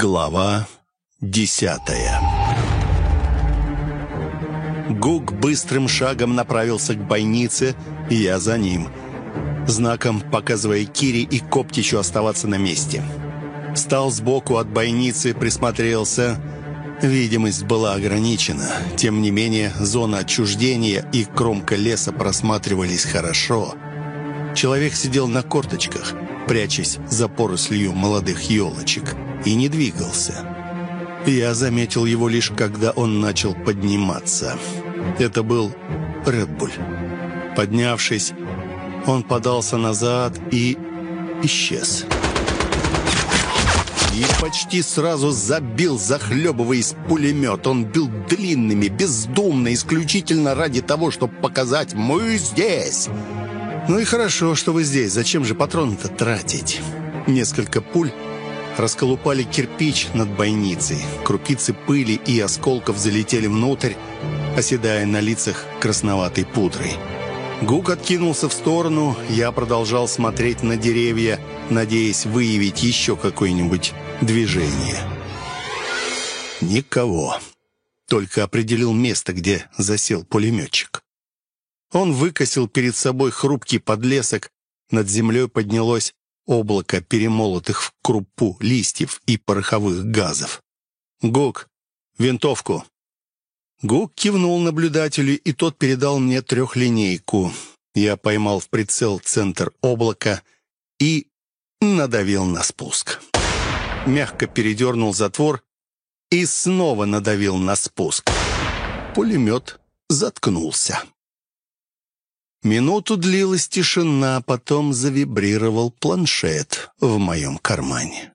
Глава десятая Гук быстрым шагом направился к бойнице, я за ним, знаком показывая Кире и Коптичу оставаться на месте. Встал сбоку от бойницы, присмотрелся. Видимость была ограничена. Тем не менее, зона отчуждения и кромка леса просматривались хорошо. Человек сидел на корточках, прячась за порослью молодых елочек и не двигался. Я заметил его лишь, когда он начал подниматься. Это был Редбуль. Поднявшись, он подался назад и исчез. И почти сразу забил, захлебываясь пулемет. Он бил длинными, бездумно, исключительно ради того, чтобы показать «Мы здесь!». «Ну и хорошо, что вы здесь. Зачем же патроны-то тратить?» Несколько пуль расколупали кирпич над бойницей. Крупицы пыли и осколков залетели внутрь, оседая на лицах красноватой пудрой. Гук откинулся в сторону, я продолжал смотреть на деревья, надеясь выявить еще какое-нибудь движение. Никого. Только определил место, где засел пулеметчик. Он выкосил перед собой хрупкий подлесок, над землей поднялось облако перемолотых в крупу листьев и пороховых газов. «Гук, винтовку!» Гук кивнул наблюдателю, и тот передал мне трехлинейку. Я поймал в прицел центр облака и надавил на спуск. Мягко передернул затвор и снова надавил на спуск. Пулемет заткнулся. Минуту длилась тишина, потом завибрировал планшет в моем кармане.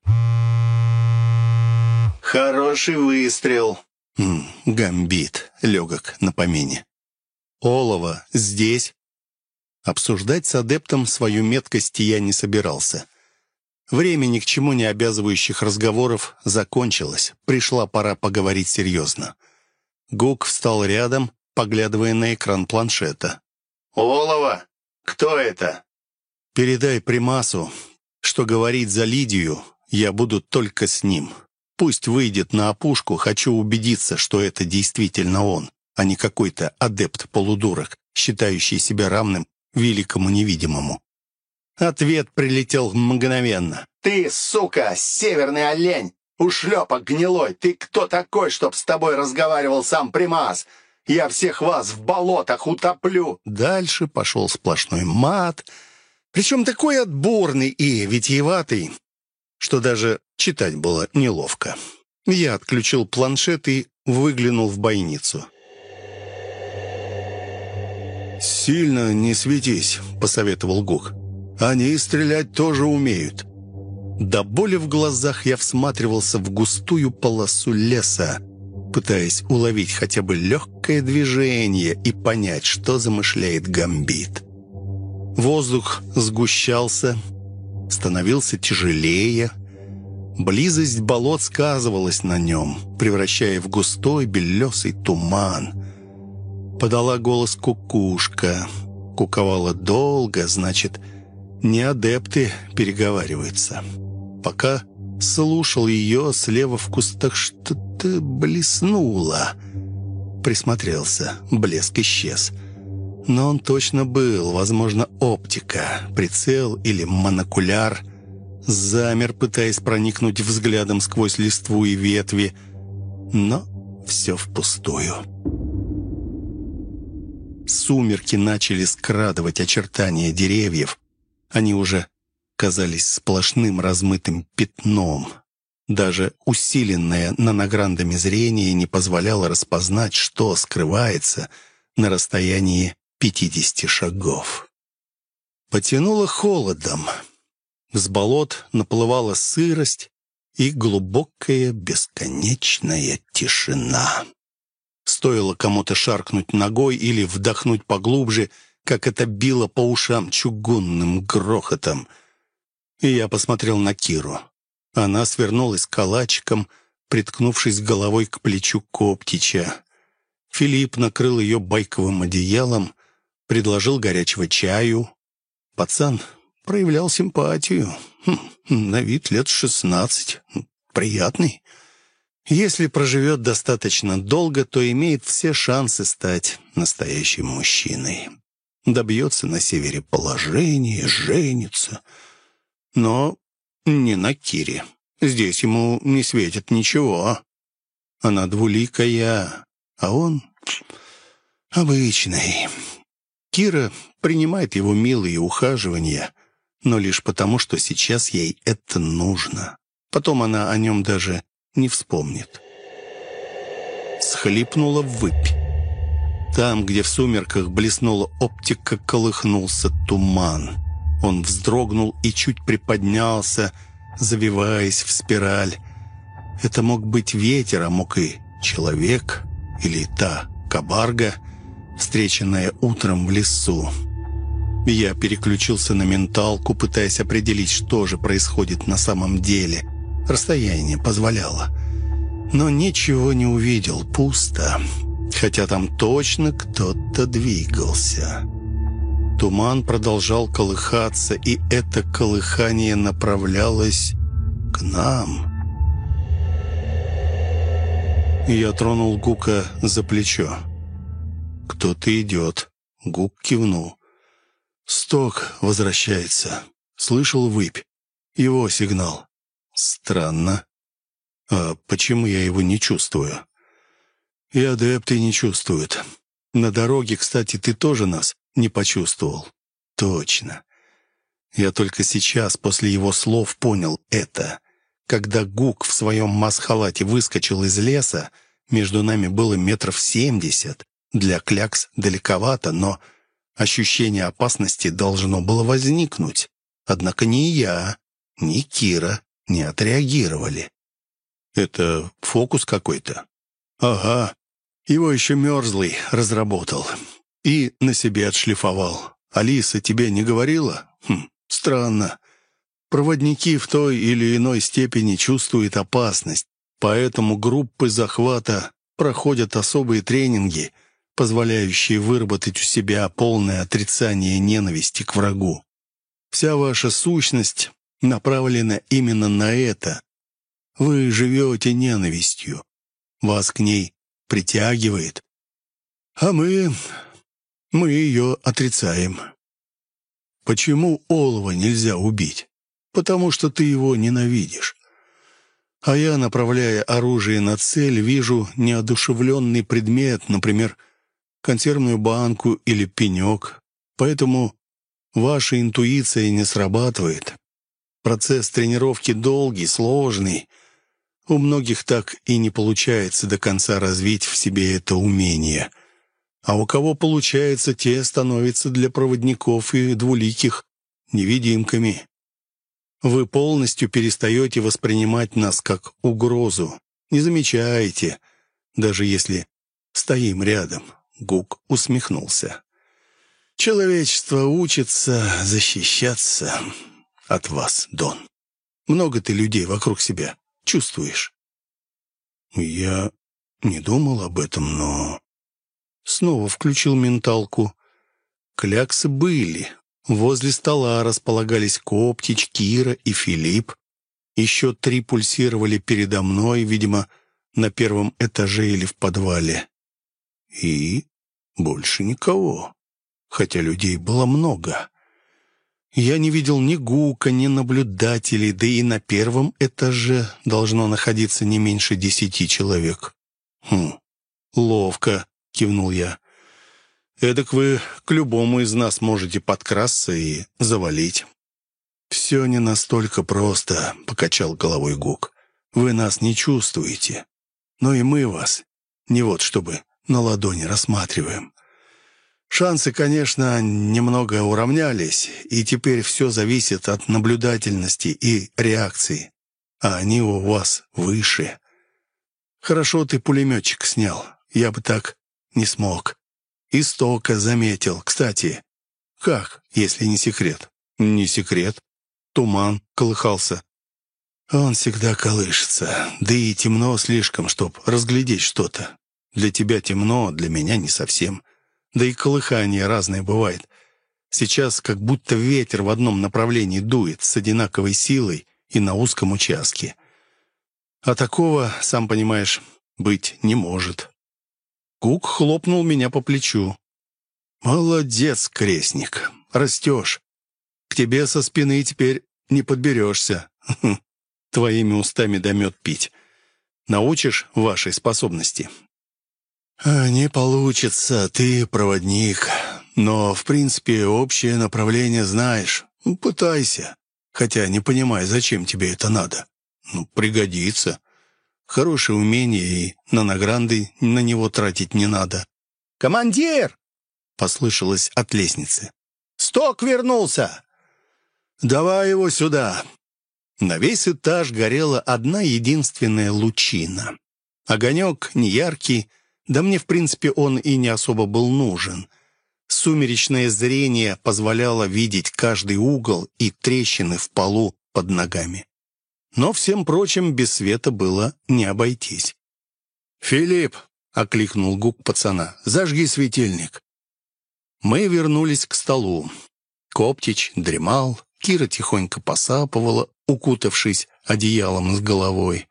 «Хороший выстрел!» М -м, Гамбит, легок на помине. «Олова здесь?» Обсуждать с адептом свою меткость я не собирался. Время ни к чему не обязывающих разговоров закончилось. Пришла пора поговорить серьезно. Гук встал рядом, поглядывая на экран планшета. «Олова, кто это?» «Передай Примасу, что говорить за Лидию я буду только с ним. Пусть выйдет на опушку, хочу убедиться, что это действительно он, а не какой-то адепт-полудурок, считающий себя равным великому невидимому». Ответ прилетел мгновенно. «Ты, сука, северный олень! Ушлепок гнилой! Ты кто такой, чтоб с тобой разговаривал сам Примас? Я всех вас в болотах утоплю!» Дальше пошел сплошной мат, причем такой отборный и витиеватый, что даже читать было неловко. Я отключил планшет и выглянул в бойницу. «Сильно не светись», — посоветовал Гук. «Они стрелять тоже умеют». До боли в глазах я всматривался в густую полосу леса, пытаясь уловить хотя бы легкое движение и понять, что замышляет гамбит. Воздух сгущался, становился тяжелее. Близость болот сказывалась на нем, превращая в густой белесый туман. Подала голос кукушка. Куковала долго, значит, не адепты переговариваются. Пока слушал ее, слева в кустах что-то блеснуло. Присмотрелся, блеск исчез. Но он точно был, возможно, оптика, прицел или монокуляр. Замер, пытаясь проникнуть взглядом сквозь листву и ветви, но все впустую. Сумерки начали скрадывать очертания деревьев. Они уже казались сплошным размытым пятном. Даже усиленное нанограндами зрение не позволяло распознать, что скрывается на расстоянии 50 шагов. Потянуло холодом. С болот наплывала сырость и глубокая бесконечная тишина. Стоило кому-то шаркнуть ногой или вдохнуть поглубже, как это било по ушам чугунным грохотом — и я посмотрел на Киру. Она свернулась калачиком, приткнувшись головой к плечу Коптича. Филипп накрыл ее байковым одеялом, предложил горячего чаю. Пацан проявлял симпатию. Хм, на вид лет шестнадцать. приятный. Если проживет достаточно долго, то имеет все шансы стать настоящим мужчиной. Добьется на севере положения, женится. Но не на Кире. Здесь ему не светит ничего. Она двуликая, а он обычный. Кира принимает его милые ухаживания, но лишь потому, что сейчас ей это нужно. Потом она о нем даже не вспомнит. Схлипнула выпь. Там, где в сумерках блеснула оптика, колыхнулся туман. Он вздрогнул и чуть приподнялся, завиваясь в спираль. Это мог быть ветер, а мог и человек, или та кабарга, встреченная утром в лесу. Я переключился на менталку, пытаясь определить, что же происходит на самом деле – Расстояние позволяло. Но ничего не увидел, пусто. Хотя там точно кто-то двигался. Туман продолжал колыхаться, и это колыхание направлялось к нам. Я тронул Гука за плечо. «Кто-то идет». Гук кивнул. «Сток возвращается. Слышал выпь. Его сигнал. Странно. А почему я его не чувствую? И адепты не чувствуют. На дороге, кстати, ты тоже нас не почувствовал. Точно. Я только сейчас, после его слов, понял это. Когда Гук в своем масхалате выскочил из леса, между нами было метров семьдесят. Для клякс далековато, но ощущение опасности должно было возникнуть. Однако ни я, ни Кира не отреагировали. Это фокус какой-то? Ага. Его еще мерзлый разработал. И на себе отшлифовал. Алиса тебе не говорила? Хм, странно. Проводники в той или иной степени чувствуют опасность, поэтому группы захвата проходят особые тренинги, позволяющие выработать у себя полное отрицание ненависти к врагу. Вся ваша сущность направлена именно на это. Вы живете ненавистью. Вас к ней притягивает. А мы... мы ее отрицаем. Почему олова нельзя убить? Потому что ты его ненавидишь. А я, направляя оружие на цель, вижу неодушевленный предмет, например, консервную банку или пенек. Поэтому ваша интуиция не срабатывает. Процесс тренировки долгий, сложный. У многих так и не получается до конца развить в себе это умение. А у кого получается, те становятся для проводников и двуликих невидимками. Вы полностью перестаете воспринимать нас как угрозу. Не замечаете, даже если стоим рядом. Гук усмехнулся. Человечество учится защищаться от вас, Дон. Много ты людей вокруг себя чувствуешь?» «Я не думал об этом, но...» Снова включил менталку. Кляксы были. Возле стола располагались Коптич, Кира и Филипп. Еще три пульсировали передо мной, видимо, на первом этаже или в подвале. И больше никого, хотя людей было много. Я не видел ни гука, ни наблюдателей, да и на первом этаже должно находиться не меньше десяти человек. «Хм, ловко», — кивнул я. «Эдак вы к любому из нас можете подкрасться и завалить». «Все не настолько просто», — покачал головой Гук. «Вы нас не чувствуете, но и мы вас не вот чтобы на ладони рассматриваем. Шансы, конечно, немного уравнялись, и теперь все зависит от наблюдательности и реакции. А они у вас выше. Хорошо ты пулеметчик снял. Я бы так не смог. Истока заметил. Кстати, как, если не секрет? Не секрет. Туман колыхался. Он всегда колышется. Да и темно слишком, чтоб разглядеть что-то. Для тебя темно, для меня не совсем. Да и колыхание разное бывает. Сейчас как будто ветер в одном направлении дует с одинаковой силой и на узком участке. А такого, сам понимаешь, быть не может. Кук хлопнул меня по плечу. «Молодец, крестник, растешь. К тебе со спины теперь не подберешься. Твоими устами да пить. Научишь вашей способности?» «А, «Не получится, ты проводник. Но, в принципе, общее направление знаешь. Пытайся. Хотя не понимаю, зачем тебе это надо. Ну, пригодится. Хорошее умение, и на награнды на него тратить не надо». «Командир!» — послышалось от лестницы. «Сток вернулся!» «Давай его сюда!» На весь этаж горела одна единственная лучина. Огонек неяркий, да мне, в принципе, он и не особо был нужен. Сумеречное зрение позволяло видеть каждый угол и трещины в полу под ногами. Но всем прочим без света было не обойтись. «Филипп!» — окликнул Гук пацана. «Зажги светильник!» Мы вернулись к столу. Коптич дремал, Кира тихонько посапывала, укутавшись одеялом с головой.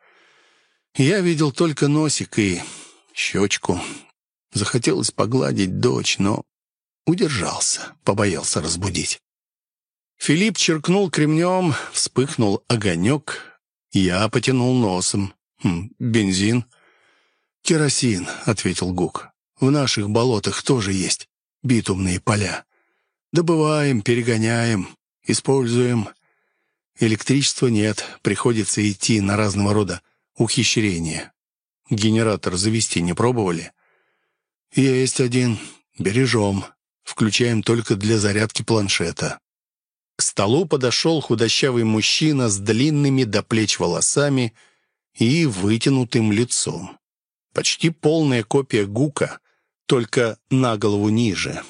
Я видел только носик и щечку. Захотелось погладить дочь, но удержался, побоялся разбудить. Филипп черкнул кремнем, вспыхнул огонек. Я потянул носом. Хм, «Бензин?» «Керосин», — ответил Гук. «В наших болотах тоже есть битумные поля. Добываем, перегоняем, используем. Электричества нет, приходится идти на разного рода ухищрения. Генератор завести не пробовали? Есть один, бережем. Включаем только для зарядки планшета. К столу подошел худощавый мужчина с длинными до плеч волосами и вытянутым лицом. Почти полная копия Гука, только на голову ниже.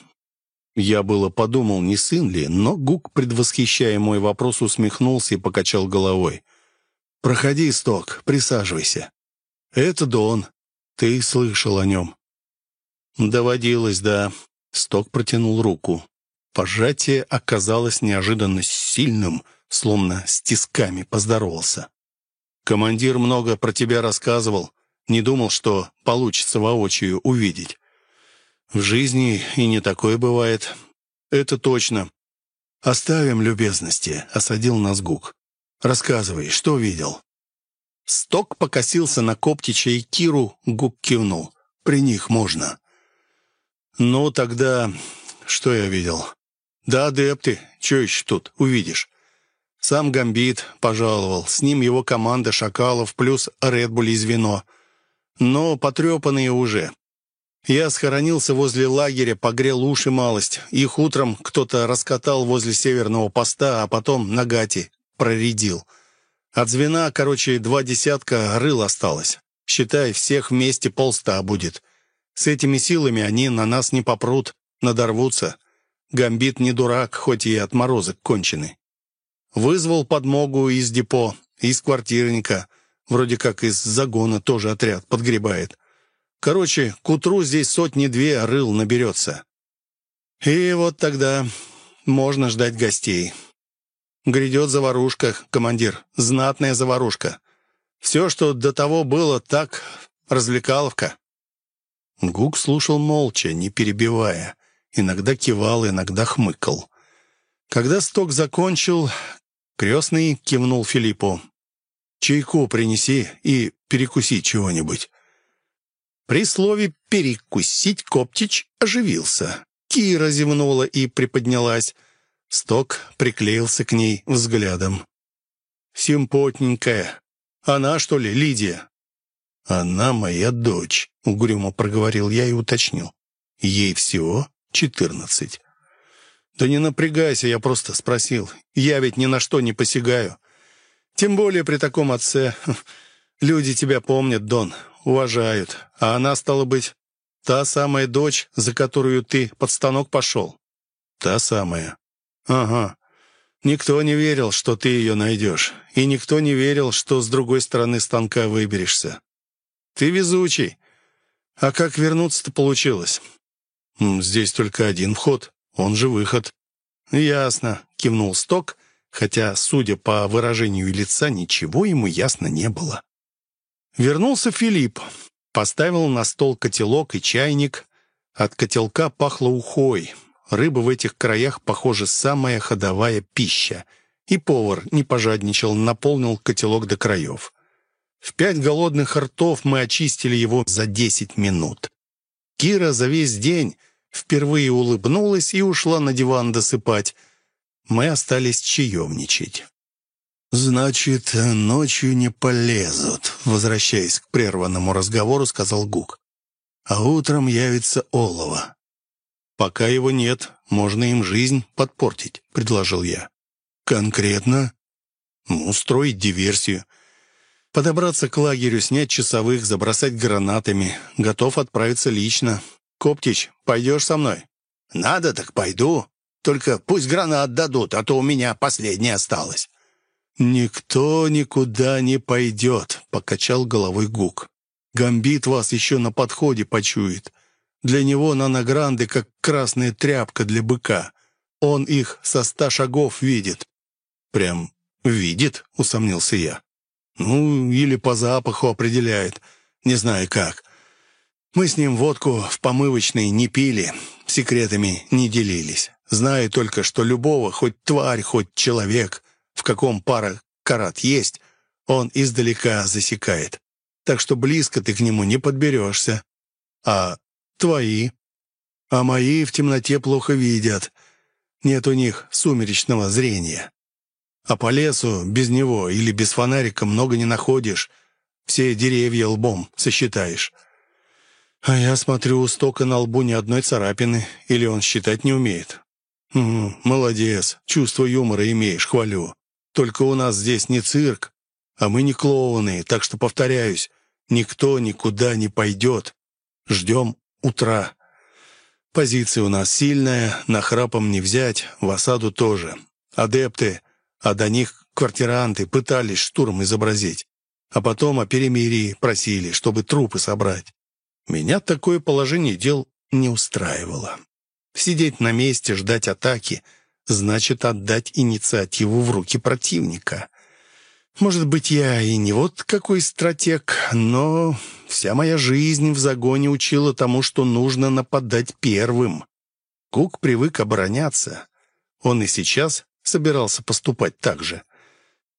Я было подумал, не сын ли, но Гук, предвосхищая мой вопрос, усмехнулся и покачал головой. «Проходи, Сток, присаживайся. Это Дон. Ты слышал о нем». «Доводилось, да». Сток протянул руку. Пожатие оказалось неожиданно сильным, словно с тисками поздоровался. «Командир много про тебя рассказывал. Не думал, что получится воочию увидеть. В жизни и не такое бывает. Это точно. Оставим любезности, осадил нас Гук. Рассказывай, что видел? Сток покосился на Коптича и Киру, Гук кивнул. При них можно. Ну, тогда что я видел? Да, адепты, что еще тут увидишь? Сам Гамбит пожаловал, с ним его команда Шакалов плюс Редбуль из вино. Но потрепанные уже. Я схоронился возле лагеря, погрел уши малость. Их утром кто-то раскатал возле северного поста, а потом на гати проредил. От звена, короче, два десятка рыл осталось. Считай, всех вместе полста будет. С этими силами они на нас не попрут, надорвутся. Гамбит не дурак, хоть и отморозок конченый. Вызвал подмогу из депо, из квартирника. Вроде как из загона тоже отряд подгребает. Короче, к утру здесь сотни-две рыл наберется. И вот тогда можно ждать гостей. Грядет заварушка, командир, знатная заварушка. Все, что до того было, так, развлекаловка. Гук слушал молча, не перебивая. Иногда кивал, иногда хмыкал. Когда сток закончил, крестный кивнул Филиппу. «Чайку принеси и перекуси чего-нибудь». При слове «перекусить» Коптич оживился. Кира зевнула и приподнялась. Сток приклеился к ней взглядом. «Симпотненькая. Она, что ли, Лидия?» «Она моя дочь», — угрюмо проговорил я и уточнил. «Ей всего четырнадцать». «Да не напрягайся, я просто спросил. Я ведь ни на что не посягаю. Тем более при таком отце. Люди тебя помнят, Дон уважают. А она, стала быть, та самая дочь, за которую ты под станок пошел?» «Та самая». «Ага. Никто не верил, что ты ее найдешь. И никто не верил, что с другой стороны станка выберешься. Ты везучий. А как вернуться-то получилось?» «Здесь только один вход. Он же выход». «Ясно», — кивнул Сток, хотя, судя по выражению лица, ничего ему ясно не было. Вернулся Филипп. Поставил на стол котелок и чайник. От котелка пахло ухой. Рыба в этих краях, похоже, самая ходовая пища. И повар не пожадничал, наполнил котелок до краев. В пять голодных ртов мы очистили его за десять минут. Кира за весь день впервые улыбнулась и ушла на диван досыпать. Мы остались чаевничать. «Значит, ночью не полезут», — возвращаясь к прерванному разговору, сказал Гук. «А утром явится олово». «Пока его нет, можно им жизнь подпортить», — предложил я. «Конкретно?» «Ну, устроить диверсию. Подобраться к лагерю, снять часовых, забросать гранатами. Готов отправиться лично. Коптич, пойдешь со мной?» «Надо, так пойду. Только пусть гранат дадут, а то у меня последняя осталась». «Никто никуда не пойдет», — покачал головой Гук. «Гамбит вас еще на подходе почует. Для него наногранды, как красная тряпка для быка. Он их со ста шагов видит». «Прям видит?» — усомнился я. «Ну, или по запаху определяет. Не знаю как. Мы с ним водку в помывочной не пили, секретами не делились. Знаю только, что любого, хоть тварь, хоть человек, в каком пара карат есть, он издалека засекает. Так что близко ты к нему не подберешься. А твои? А мои в темноте плохо видят. Нет у них сумеречного зрения. А по лесу без него или без фонарика много не находишь. Все деревья лбом сосчитаешь. А я смотрю, у Стока на лбу ни одной царапины, или он считать не умеет. Угу, молодец, чувство юмора имеешь, хвалю. Только у нас здесь не цирк, а мы не клоуны, так что, повторяюсь, никто никуда не пойдет. Ждем утра. Позиция у нас сильная, на храпом не взять, в осаду тоже. Адепты, а до них квартиранты пытались штурм изобразить. А потом о перемирии просили, чтобы трупы собрать. Меня такое положение дел не устраивало. Сидеть на месте, ждать атаки — значит отдать инициативу в руки противника. Может быть, я и не вот какой стратег, но вся моя жизнь в загоне учила тому, что нужно нападать первым. Кук привык обороняться. Он и сейчас собирался поступать так же.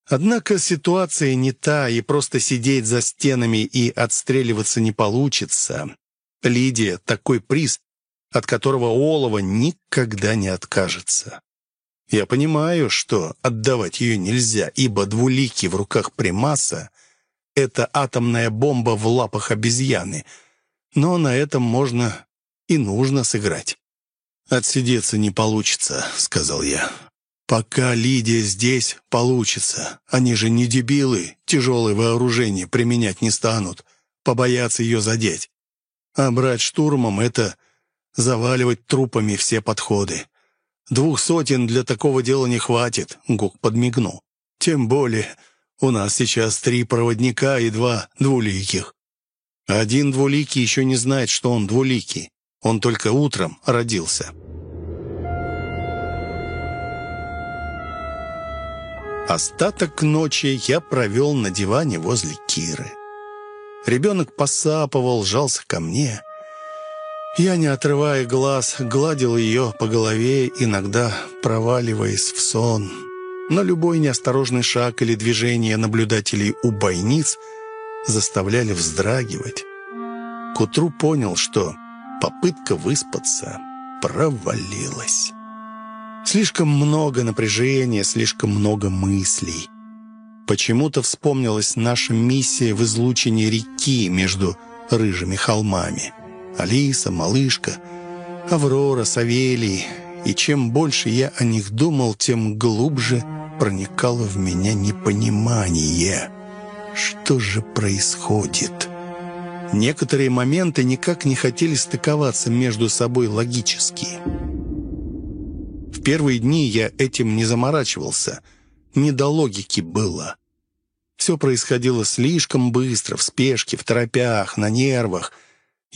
Однако ситуация не та, и просто сидеть за стенами и отстреливаться не получится. Лидия — такой приз, от которого Олова никогда не откажется. Я понимаю, что отдавать ее нельзя, ибо двулики в руках примаса — это атомная бомба в лапах обезьяны, но на этом можно и нужно сыграть. «Отсидеться не получится», — сказал я. «Пока Лидия здесь, получится. Они же не дебилы, тяжелое вооружение применять не станут, побоятся ее задеть. А брать штурмом — это заваливать трупами все подходы. Двух сотен для такого дела не хватит», — Гук подмигнул. «Тем более у нас сейчас три проводника и два двуликих. Один двуликий еще не знает, что он двуликий. Он только утром родился». Остаток ночи я провел на диване возле Киры. Ребенок посапывал, жался ко мне — я, не отрывая глаз, гладил ее по голове, иногда проваливаясь в сон. Но любой неосторожный шаг или движение наблюдателей у бойниц заставляли вздрагивать. К утру понял, что попытка выспаться провалилась. Слишком много напряжения, слишком много мыслей. Почему-то вспомнилась наша миссия в излучении реки между рыжими холмами. Алиса, малышка, Аврора, Савелий. И чем больше я о них думал, тем глубже проникало в меня непонимание. Что же происходит? Некоторые моменты никак не хотели стыковаться между собой логически. Первые дни я этим не заморачивался. Не до логики было. Все происходило слишком быстро, в спешке, в торопях, на нервах —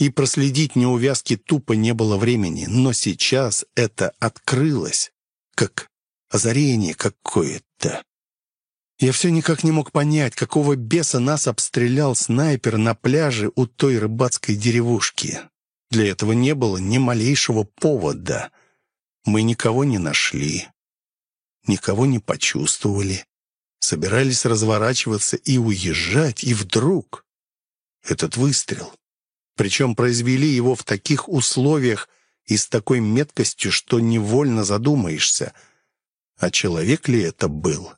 и проследить неувязки тупо не было времени, но сейчас это открылось, как озарение какое-то. Я все никак не мог понять, какого беса нас обстрелял снайпер на пляже у той рыбацкой деревушки. Для этого не было ни малейшего повода. Мы никого не нашли, никого не почувствовали. Собирались разворачиваться и уезжать, и вдруг этот выстрел. Причем произвели его в таких условиях и с такой меткостью, что невольно задумаешься, а человек ли это был?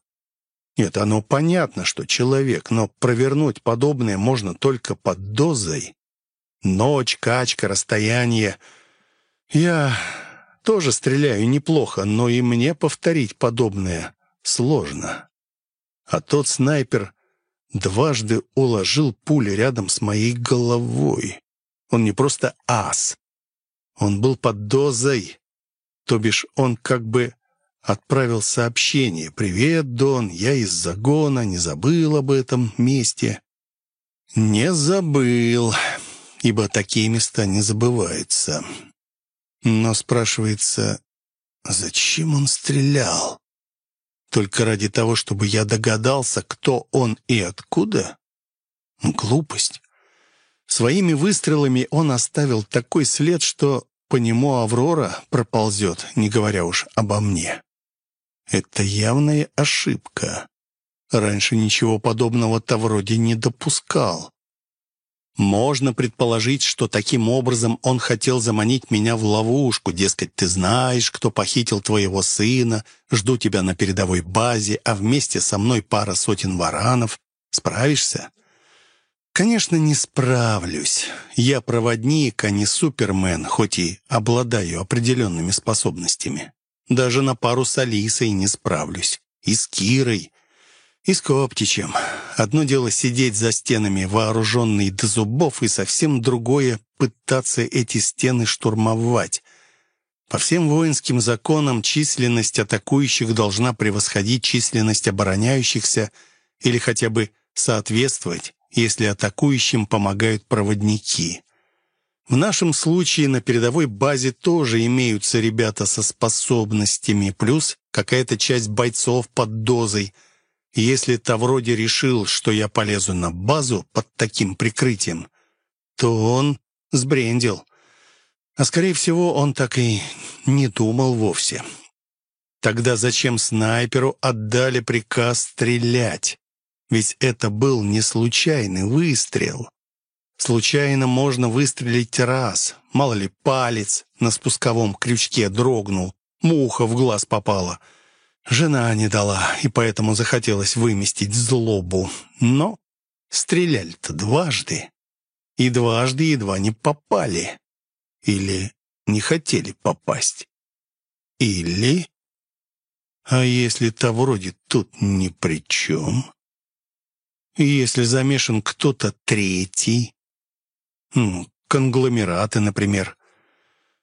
Нет, оно понятно, что человек, но провернуть подобное можно только под дозой. Ночь, качка, расстояние. Я тоже стреляю неплохо, но и мне повторить подобное сложно. А тот снайпер дважды уложил пули рядом с моей головой. Он не просто ас. Он был под дозой. То бишь он как бы отправил сообщение. «Привет, Дон, я из загона, не забыл об этом месте». «Не забыл» ибо такие места не забываются. Но спрашивается, зачем он стрелял? Только ради того, чтобы я догадался, кто он и откуда? Глупость. Своими выстрелами он оставил такой след, что по нему Аврора проползет, не говоря уж обо мне. Это явная ошибка. Раньше ничего подобного-то вроде не допускал. Можно предположить, что таким образом он хотел заманить меня в ловушку, дескать, ты знаешь, кто похитил твоего сына, жду тебя на передовой базе, а вместе со мной пара сотен варанов. Справишься? Конечно, не справлюсь. Я проводник, а не супермен, хоть и обладаю определенными способностями. Даже на пару с Алисой не справлюсь. И с Кирой, и с Коптичем. Одно дело сидеть за стенами, вооруженный до зубов, и совсем другое — пытаться эти стены штурмовать. По всем воинским законам численность атакующих должна превосходить численность обороняющихся или хотя бы соответствовать, если атакующим помогают проводники. В нашем случае на передовой базе тоже имеются ребята со способностями, плюс какая-то часть бойцов под дозой — если Тавроди решил, что я полезу на базу под таким прикрытием, то он сбрендил. А, скорее всего, он так и не думал вовсе. Тогда зачем снайперу отдали приказ стрелять? Ведь это был не случайный выстрел. Случайно можно выстрелить раз. Мало ли, палец на спусковом крючке дрогнул, муха в глаз попала — Жена не дала, и поэтому захотелось выместить злобу. Но стреляли-то дважды. И дважды едва не попали. Или не хотели попасть. Или... А если-то вроде тут ни при чем? Если замешан кто-то третий? Ну, конгломераты, например.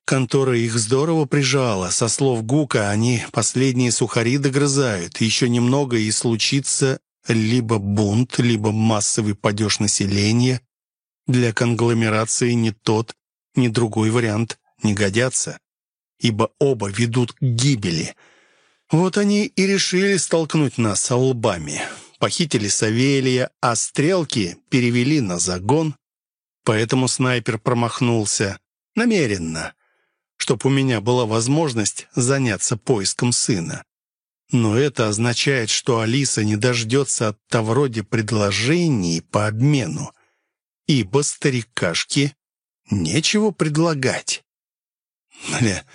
Контора их здорово прижала. Со слов Гука, они последние сухари догрызают. Еще немного и случится либо бунт, либо массовый падеж населения. Для конгломерации ни тот, ни другой вариант не годятся, ибо оба ведут к гибели. Вот они и решили столкнуть нас лбами. Похитили Савелия, а стрелки перевели на загон. Поэтому снайпер промахнулся. Намеренно чтоб у меня была возможность заняться поиском сына. Но это означает, что Алиса не дождется от Тавроди предложений по обмену, ибо старикашке нечего предлагать. Бля,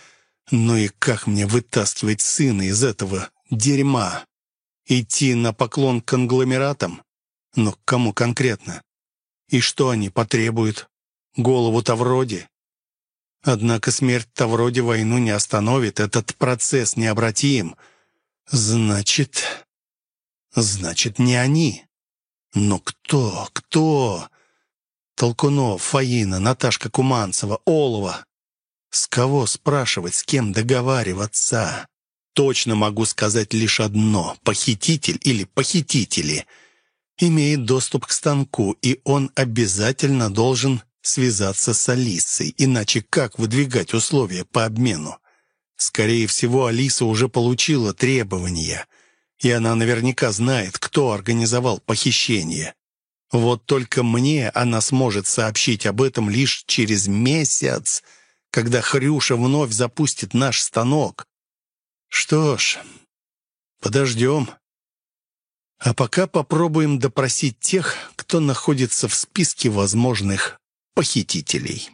ну и как мне вытаскивать сына из этого дерьма? Идти на поклон к конгломератам? Но кому конкретно? И что они потребуют? Голову Тавроди? Однако смерть-то вроде войну не остановит, этот процесс необратим. Значит... Значит, не они. Но кто? Кто? Толкунов, Фаина, Наташка Куманцева, Олова. С кого спрашивать, с кем договариваться? Точно могу сказать лишь одно. Похититель или похитители имеет доступ к станку, и он обязательно должен связаться с Алисой, иначе как выдвигать условия по обмену? Скорее всего, Алиса уже получила требования. и она наверняка знает, кто организовал похищение. Вот только мне она сможет сообщить об этом лишь через месяц, когда Хрюша вновь запустит наш станок. Что ж, подождем. А пока попробуем допросить тех, кто находится в списке возможных похитителей.